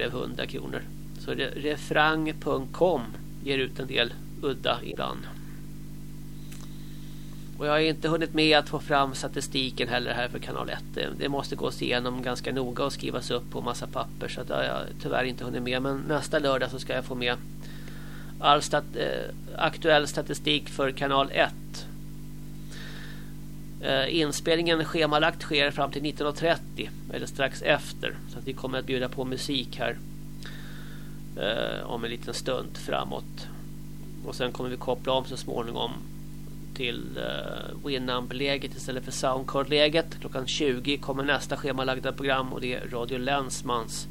blev 100 kronor. Så refrang.com ger ut en del udda ibland. Och jag har inte hunnit med att få fram statistiken heller här för kanal 1. Det måste gås igenom ganska noga och skrivas upp på massa papper. Så det har jag tyvärr inte hunnit med. Men nästa lördag så ska jag få med all stat eh, aktuell statistik för kanal 1. Eh, inspelningen schemalagt sker fram till 19.30 eller strax efter. Så att vi kommer att bjuda på musik här eh, om en liten stund framåt. Och sen kommer vi koppla om så småningom till uh, Winamp-läget istället för Soundcard-läget. Klockan 20 kommer nästa schemalagda program och det är Radio Länsmans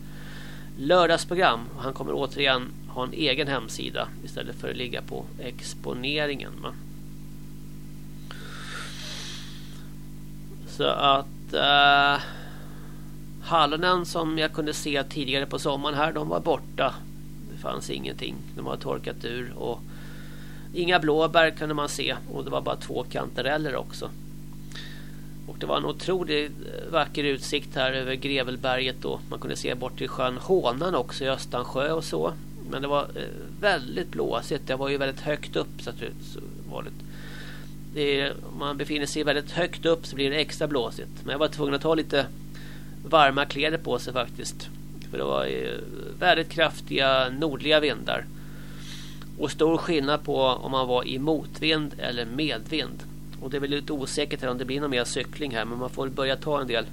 lördagsprogram. Han kommer återigen ha en egen hemsida istället för att ligga på exponeringen. Så att eh, hallonen som jag kunde se tidigare på sommaren här, de var borta. Det fanns ingenting. De har torkat ur och Inga blåbär kunde man se och det var bara två kantareller också. Och det var en otroligt eh, vacker utsikt här över Grevelberget då. Man kunde se bort till sjön Hånan också i Östansjö och så. Men det var eh, väldigt blåsigt. Det var ju väldigt högt upp så att det var lite är, om man befinner sig väldigt högt upp så blir det extra blåsigt. Men jag var tvungen att ta lite varma kläder på sig faktiskt. För det var väldigt kraftiga nordliga vindar. Och stor skillnad på om man var i motvind eller medvind. Och det är väl lite osäkert om det blir någon mer cykling här. Men man får börja ta en del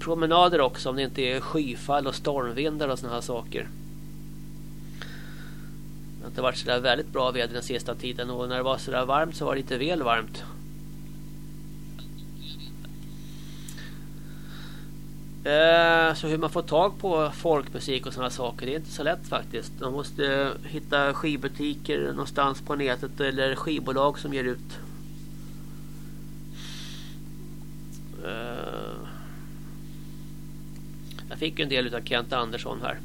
promenader också om det inte är skyfall och stormvindar och såna här saker. Det har inte varit sådär väldigt bra väder den sista tiden. Och när det var sådär varmt så var det lite väl varmt. Eh, så hur man får tag på folkmusik och sådana saker det är inte så lätt faktiskt. Man måste hitta skivbutiker någonstans på nätet eller skivbolag som ger ut. Eh, jag fick en del av Kent Andersson här.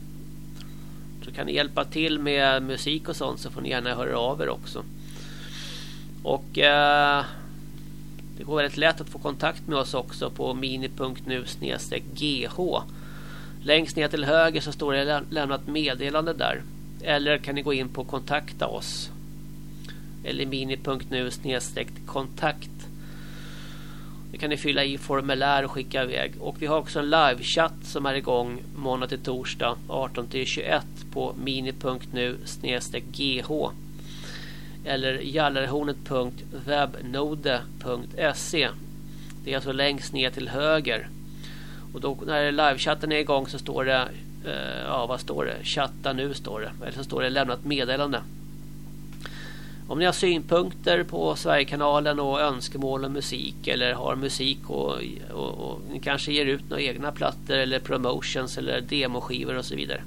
Så kan ni hjälpa till med musik och sånt så får ni gärna höra av er också. Och eh, det går väldigt lätt att få kontakt med oss också på mini.nu gh. Längst ner till höger så står det lämnat meddelande där. Eller kan ni gå in på kontakta oss. Eller mini.nu kontakt. Det kan ni fylla i formulär och skicka iväg. Och vi har också en livechatt som är igång måndag till torsdag 18 till 21 på mini.nu gh eller jallarhornet.webnode.se Det är alltså längst ner till höger. Och då när livechatten är igång så står det eh, ja vad står det? Chatta nu står det. Eller så står det lämnat meddelande. Om ni har synpunkter på Sverigekanalen och önskemål om musik eller har musik och, och, och ni kanske ger ut några egna plattor eller promotions eller demoskivor och så vidare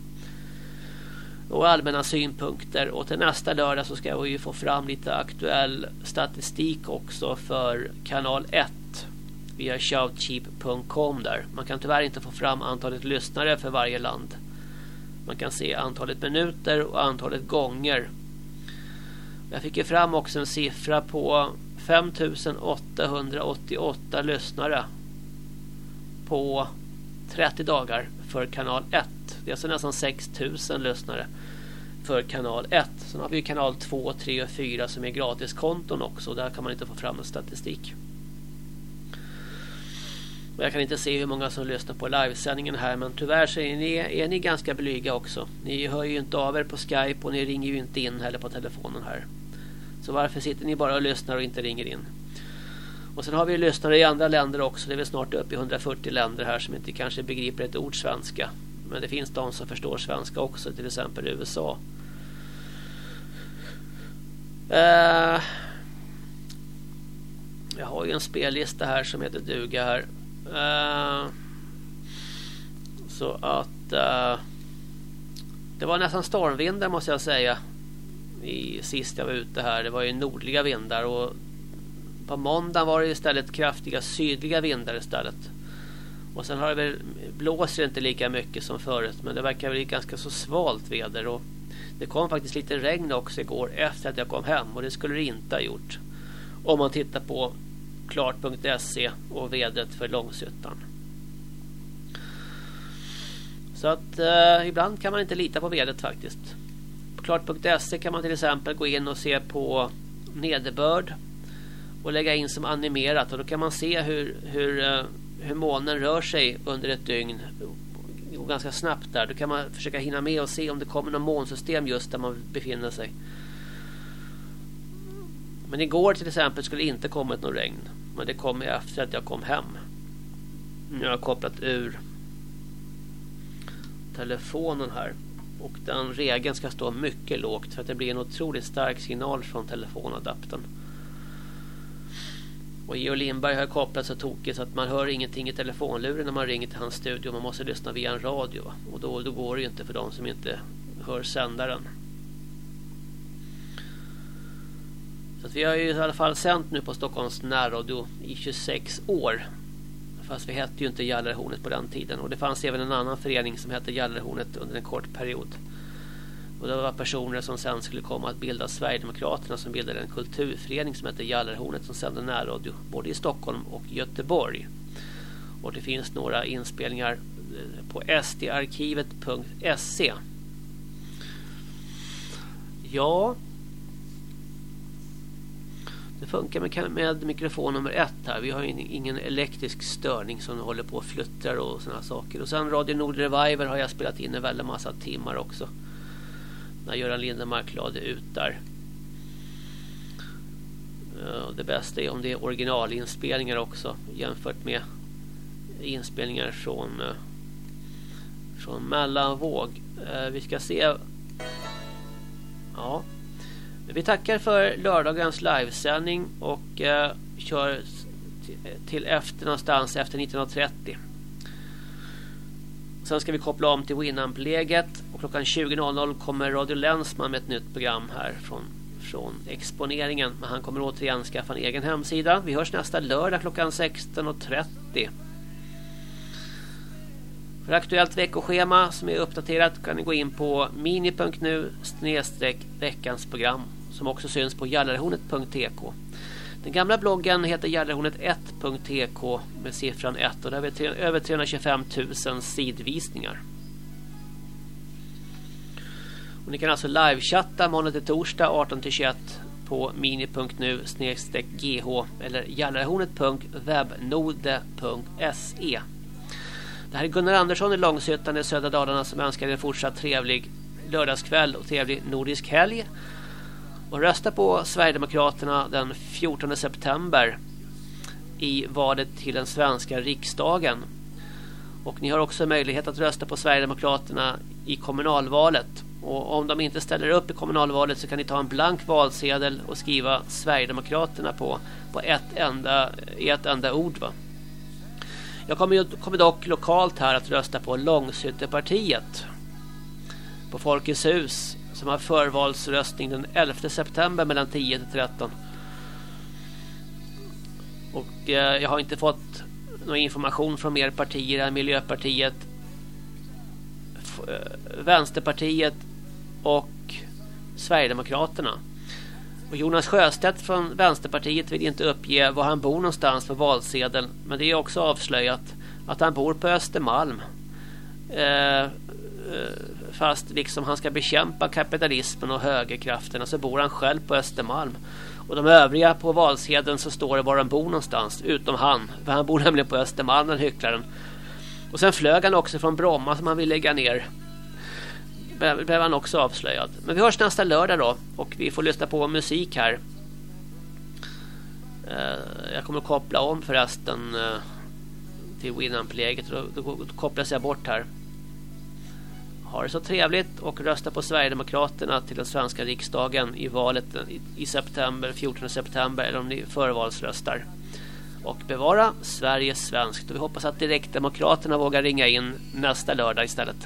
och allmänna synpunkter. Och till nästa lördag så ska vi ju få fram lite aktuell statistik också för kanal 1 via shoutcheap.com där. Man kan tyvärr inte få fram antalet lyssnare för varje land. Man kan se antalet minuter och antalet gånger. Jag fick ju fram också en siffra på 5888 lyssnare på 30 dagar för kanal 1. Det är alltså nästan 6000 lyssnare för kanal 1. Sen har vi kanal 2, 3 och 4 som är gratiskonton också. Där kan man inte få fram en statistik. Och jag kan inte se hur många som lyssnar på livesändningen här men tyvärr så är ni, är ni ganska blyga också. Ni hör ju inte av er på Skype och ni ringer ju inte in heller på telefonen här. Så varför sitter ni bara och lyssnar och inte ringer in? Och sen har vi lyssnare i andra länder också. Det är väl snart uppe i 140 länder här som inte kanske begriper ett ord svenska. Men det finns de som förstår svenska också, till exempel USA. Uh, jag har ju en spellista här som heter duga här. Uh, så att uh, det var nästan stormvindar måste jag säga. I, sist jag var ute här. Det var ju nordliga vindar och på måndagen var det istället kraftiga sydliga vindar istället. Och sen har det väl blåser inte lika mycket som förut men det verkar bli ganska så svalt väder och det kom faktiskt lite regn också igår efter att jag kom hem och det skulle det inte ha gjort. Om man tittar på klart.se och vädret för Långshyttan. Så att eh, ibland kan man inte lita på vädret faktiskt. På klart.se kan man till exempel gå in och se på nederbörd och lägga in som animerat och då kan man se hur, hur, eh, hur månen rör sig under ett dygn och ganska snabbt där. Då kan man försöka hinna med och se om det kommer något månsystem just där man befinner sig. Men igår till exempel skulle det inte kommit något regn. Men det kom efter att jag kom hem. Nu har jag kopplat ur telefonen här. Och den regeln ska stå mycket lågt för att det blir en otroligt stark signal från telefonadaptern. Och Geo Lindberg har kopplat så tokigt så att man hör ingenting i telefonluren när man ringer till hans studio. Man måste lyssna via en radio. Och då, då går det ju inte för de som inte hör sändaren. Så vi har ju i alla fall sänt nu på Stockholms närradio i 26 år. Fast vi hette ju inte Gallerhornet på den tiden. Och det fanns även en annan förening som hette Gallerhornet under en kort period. Och det var personer som sen skulle komma att bilda Sverigedemokraterna som bildade en kulturförening som hette Gallerhornet som sände närradio både i Stockholm och Göteborg. Och det finns några inspelningar eh, på sdarkivet.se. Ja. Det funkar med, med mikrofon nummer ett här. Vi har ingen elektrisk störning som håller på och fluttrar och sådana saker. Och sen Radio Nord Reviver har jag spelat in en väldigt massa timmar också när Göran Lindemark lade ut där. Eh, det bästa är om det är originalinspelningar också jämfört med inspelningar från eh, från mellanvåg. Eh, vi ska se. Ja. Vi tackar för lördagens livesändning och eh, kör till efter någonstans efter 1930. Sen ska vi koppla om till Winamp-läget och klockan 20.00 kommer Radio Länsman med ett nytt program här från, från exponeringen. Men han kommer återigen skaffa en egen hemsida. Vi hörs nästa lördag klockan 16.30. För aktuellt veckoschema som är uppdaterat kan ni gå in på mini.nu veckans program som också syns på jallarhornet.tk. Den gamla bloggen heter gallerhornet1.tk med siffran 1 och där har vi över 325 000 sidvisningar. Och ni kan alltså livechatta måndag till torsdag 18 21 på mini.nu gh eller jallarhornet.webnode.se. Det här är Gunnar Andersson i Långshyttan i södra Dalarna som önskar en fortsatt trevlig lördagskväll och trevlig nordisk helg. Och rösta på Sverigedemokraterna den 14 september i valet till den svenska riksdagen. Och ni har också möjlighet att rösta på Sverigedemokraterna i kommunalvalet. Och om de inte ställer upp i kommunalvalet så kan ni ta en blank valsedel och skriva Sverigedemokraterna på, på ett enda, ett enda ord. Va? Jag kommer, kommer dock lokalt här att rösta på Långshyttepartiet. På Folkets hus som har förvalsröstning den 11 september mellan 10 till 13. Och eh, jag har inte fått någon information från mer partier än Miljöpartiet, eh, Vänsterpartiet och Sverigedemokraterna. Och Jonas Sjöstedt från Vänsterpartiet vill inte uppge var han bor någonstans på valsedeln. Men det är också avslöjat att han bor på Östermalm. Eh, eh fast liksom han ska bekämpa kapitalismen och högerkrafterna så bor han själv på Östermalm. Och de övriga på valsedeln så står det var de bor någonstans, utom han. För han bor nämligen på Östermalm, den hycklaren. Och sen flög han också från Bromma som han vill lägga ner. Blev han också avslöjad. Men vi hörs nästa lördag då. Och vi får lyssna på musik här. Eh, jag kommer att koppla om förresten eh, till Winamp-läget. Då, då kopplas jag bort här. Ha det så trevligt och rösta på Sverigedemokraterna till den svenska riksdagen i valet i september, 14 september eller om ni förvalsröstar. Och bevara Sverige svenskt. Och vi hoppas att direktdemokraterna vågar ringa in nästa lördag istället.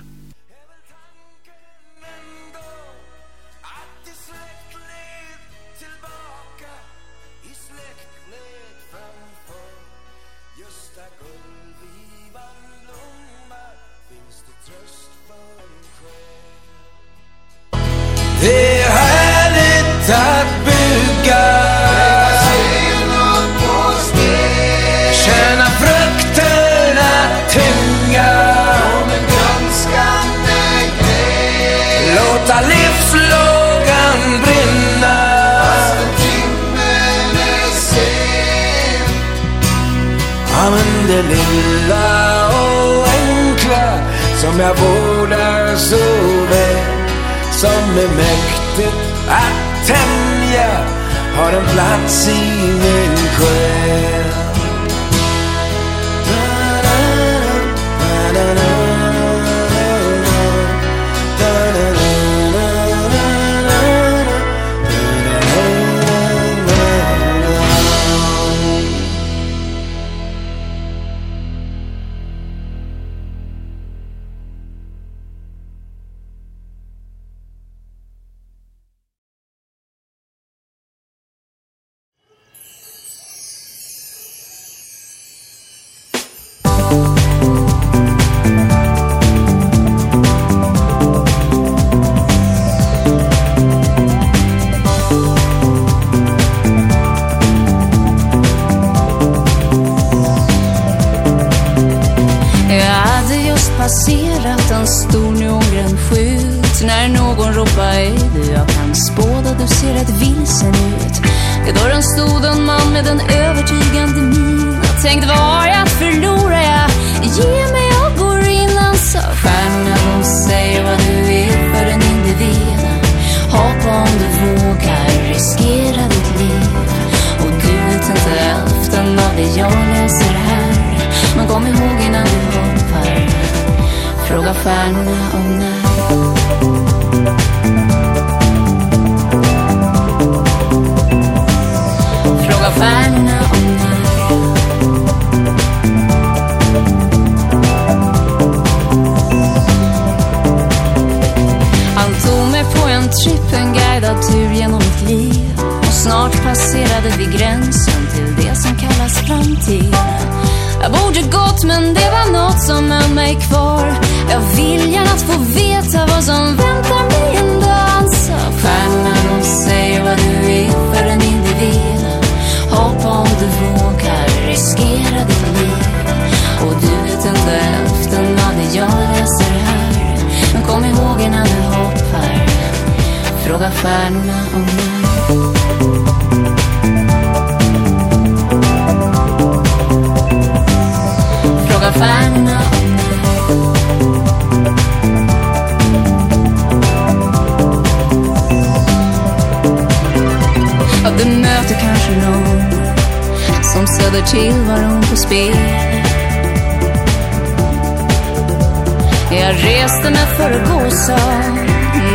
Det jag läser här. Men kom ihåg innan du hoppar. Fråga stjärnorna om när. Fråga stjärnorna om när. Han tog mig på en tripp, en guidad tur genom mitt liv. Och snart passerade vi gränsen framtid. Jag borde gått men det var något som höll mig kvar. Jag vill gärna att få veta vad som väntar mig en dag Han sa, alltså. Stjärnorna säger vad du är för en individ. Hoppa om du vågar, riskera ditt liv. Och du vet inte hälften av det jag läser här. Men kom ihåg innan du hoppar. Fråga stjärnorna om när stjärnorna Ja, du möter kanske någon som sätter tillvaron på spel Jag reste mig för att gå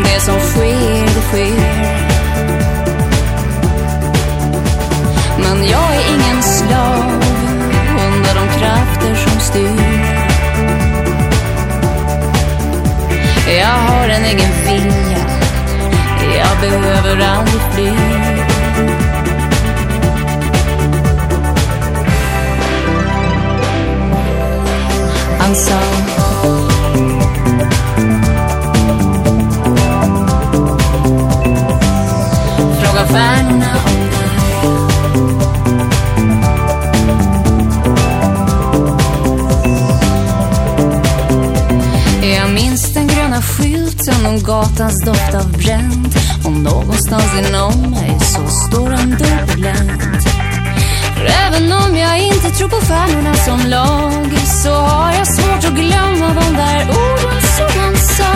Det som sker, det sker. Krafter som styr. Jag har en egen vilja. Jag behöver aldrig fly. Han sa Fråga stjärnorna minns den gröna skylten och gatans doft av bränt. Och någonstans inom mig så står en dörr För även om jag inte tror på stjärnorna som lag Så har jag svårt att glömma de där orden som han sa.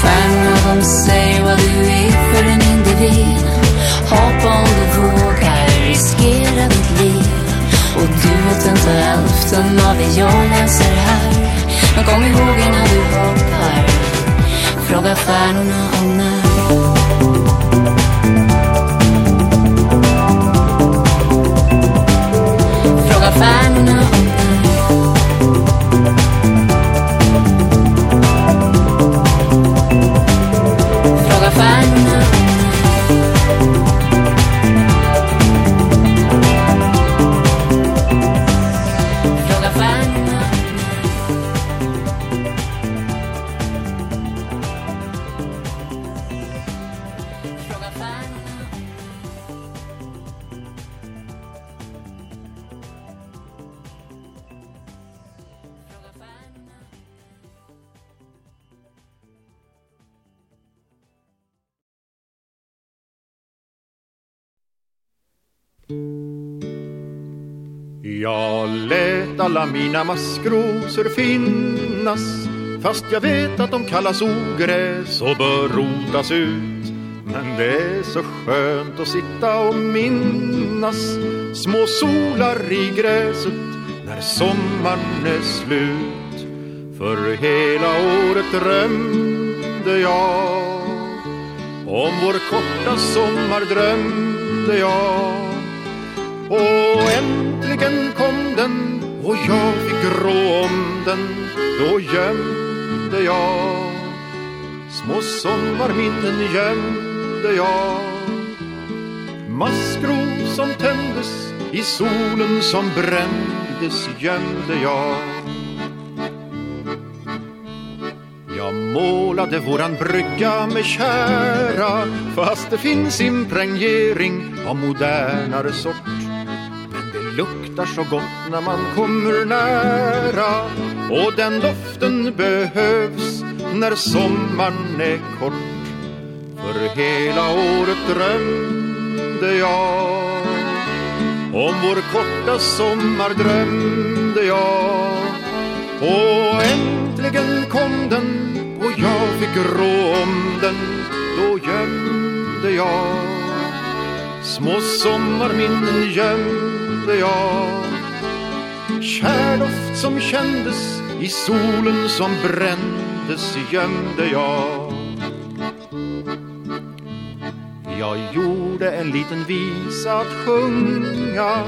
Stjärnorna de säger vad du är för en individ. Hoppa om du vågar, riskera ditt liv. Och du vet inte hälften av det jag läser här. Men kom ihåg innan du hoppar. Fråga stjärnorna om när. Fråga stjärnorna om Jag lät alla mina maskrosor finnas Fast jag vet att de kallas ogräs och bör rotas ut. Men det är så skönt att sitta och minnas Små solar i gräset när sommaren är slut. För hela året drömde jag Om vår korta sommar drömde jag. Och äntligen kom den och jag fick rå om den Då gömde jag Små sommarminnen gömde jag Maskros som tändes i solen som brändes gömde jag Jag målade våran brygga med kära fast det finns impregnering av modernare sort. Luktar så gott när man kommer nära. Och den doften behövs när sommaren är kort. För hela året drömde jag om vår korta sommar drömde jag. Och äntligen kom den och jag fick rå om den. Då gömde jag Små sommarminnen gömde jag. Kärdoft som kändes i solen som brändes gömde jag. Jag gjorde en liten visa att sjunga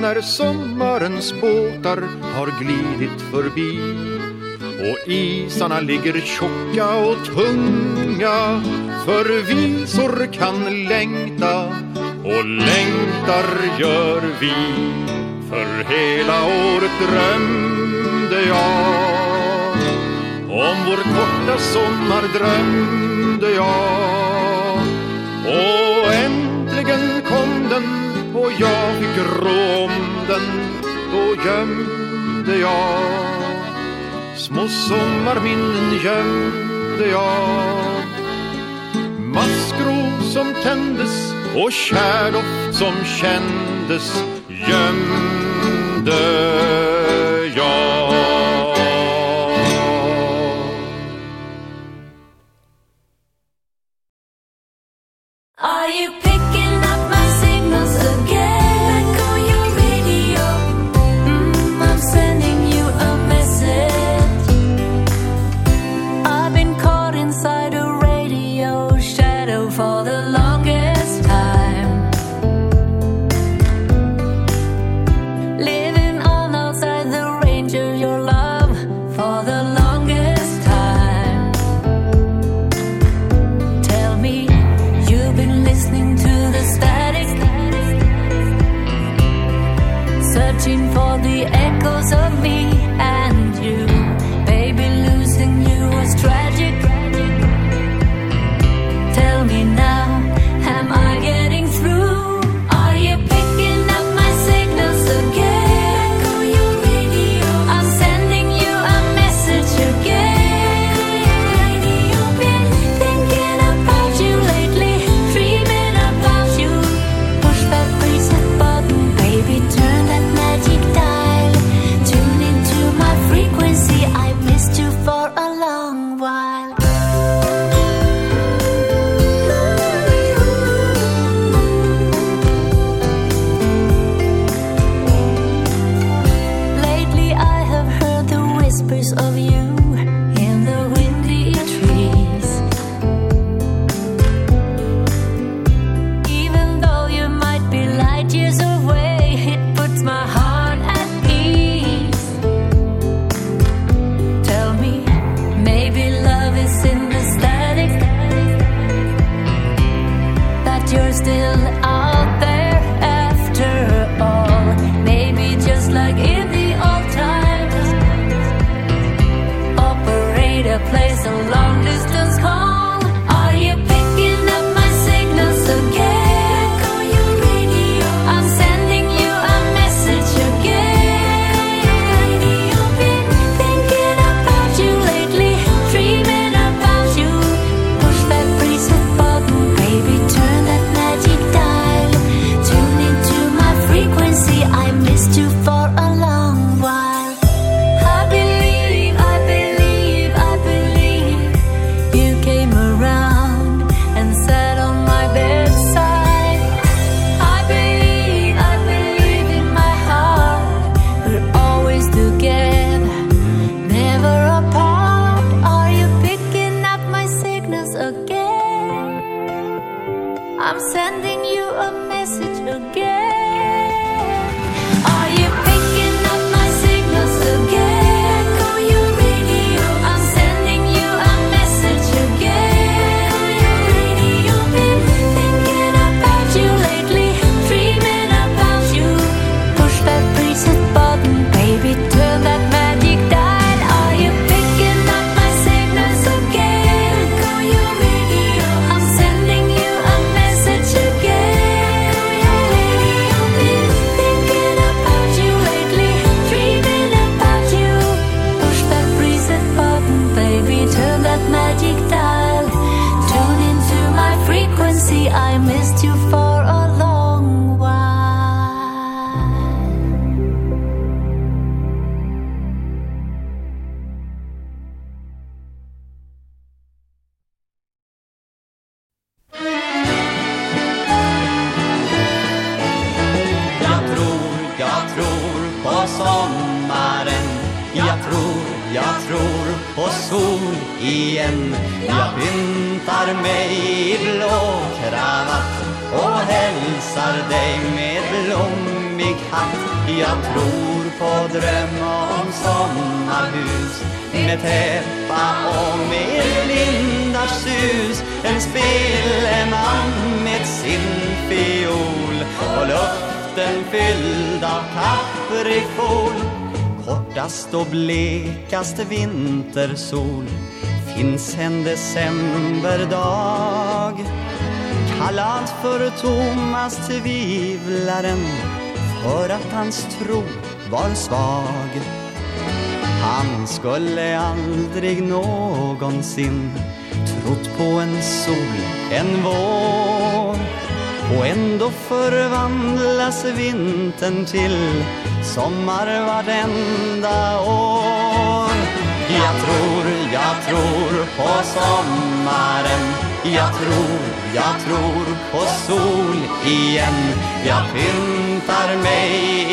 när sommarens båtar har glidit förbi. Och isarna ligger tjocka och tunga för visor kan längta och längtar gör vi. För hela året drömde jag. Om vår korta sommar drömde jag. Och äntligen kom den och jag fick rå om den. Då gömde jag Små sommarminnen gömde jag. Maskros som tändes och kärdoft som kändes gömde. Kortast och blekast vintersol finns en decemberdag. Kallad för Thomas tvivlaren för att hans tro var svag. Han skulle aldrig någonsin trott på en sol, en vår. Och ändå förvandlas vintern till sommar vartenda år. Jag tror, jag tror på sommaren. Jag tror, jag tror på sol igen. Jag pyntar mig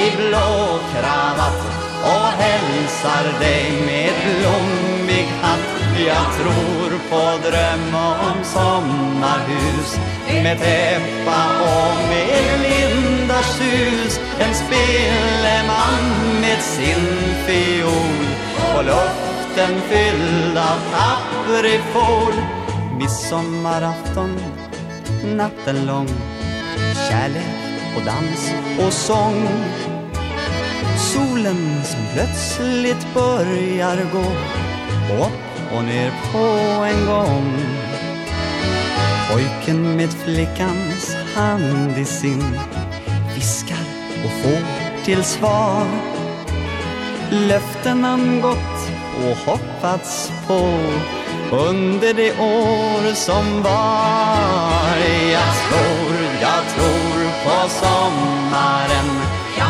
i blå kravatt och hälsar dig med blommig hatt. Jag tror på dröm om sommarhus med täppa och med lind! Sus En speleman med sin fiol och luften fylld av kaprifol Midsommarafton, natten lång. Kärlek och dans och sång. Solen som plötsligt börjar gå upp och ner på en gång. Pojken med flickans hand i sin och får till svar. Löften han gått och hoppats på under det år som var. Jag tror, jag tror på sommaren.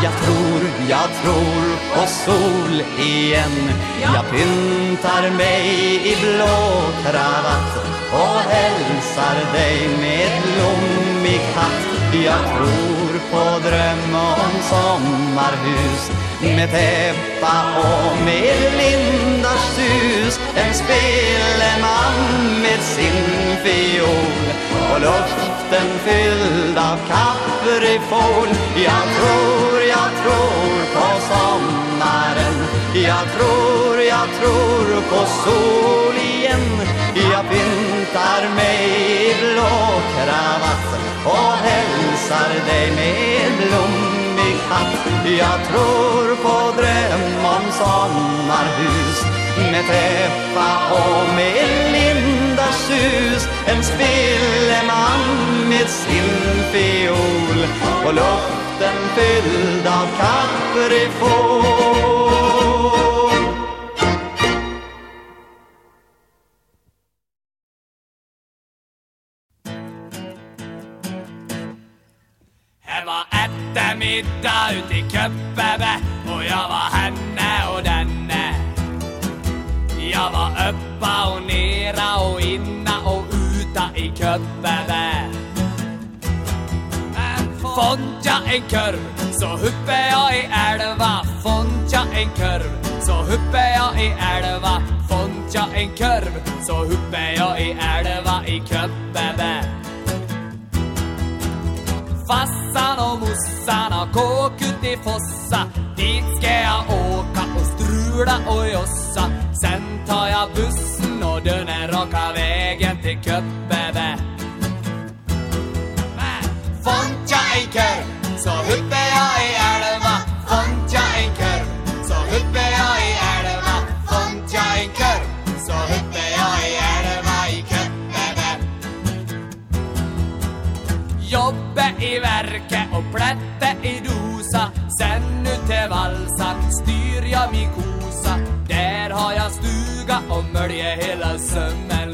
Jag tror, jag tror på sol igen. Jag pyntar mig i blå kravatt och hälsar dig med blommig hatt. Jag tror få drömma om sommarhus. Med täppa och med lindars sus. En speleman med sin fiol. Och luften fylld av kaprifol Jag tror, jag tror på sommaren. Jag tror, jag tror på sol igen. Jag pyntar mig i blå kravatt och hälsar dig med blommig hatt Jag tror på dröm om sommarhus med träffa och med lindars sus. En speleman med sin fiol och luften fylld av kaprifol middag ut i Köppäbä och jag var henne och denne. Jag var uppa och nera och inna och uta i Köppebe. Fånt jag en kurv så huppe jag i älva. Fånt jag en kurv så huppe jag i älva. Fånt jag en kurv så huppe jag i älva i Köppäbä Fassan och mossan har kåk ut i Fossa Dit ska jag åka och strula och jossa Sen tar jag bussen och den är raka vägen till Köppäbä. Fort jag en kör så huppar min kosa. Där har jag stuga och mölje hela sömmen.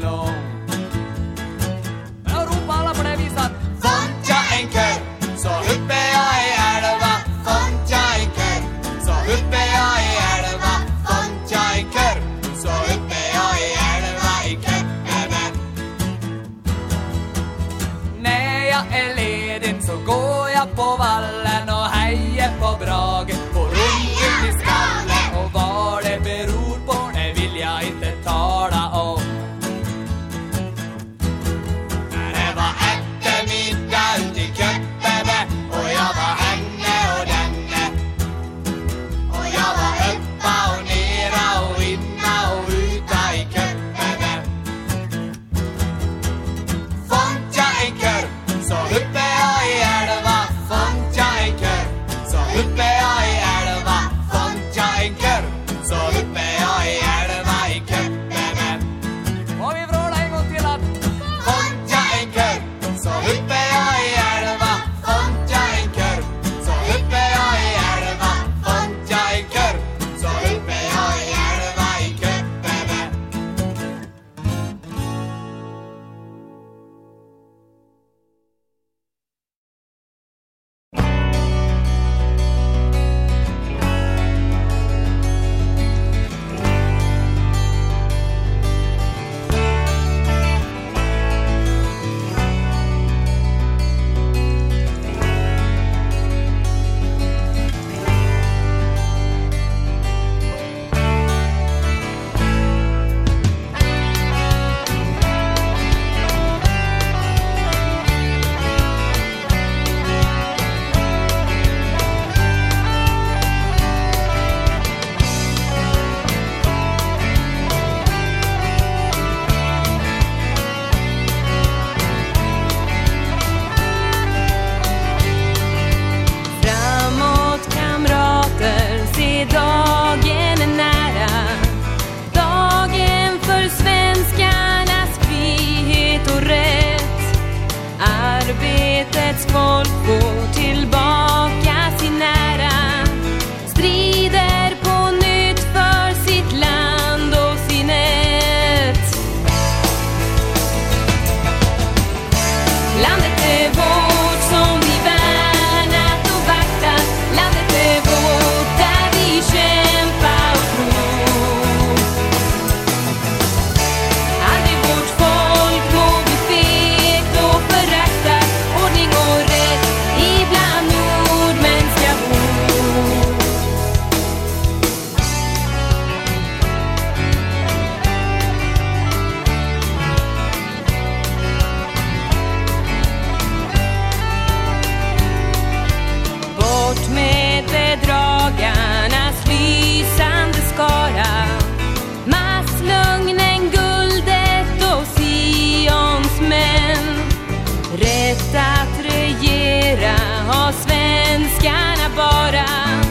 Sicherheitsgrund, wo die mera har svenskarna bara.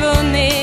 journée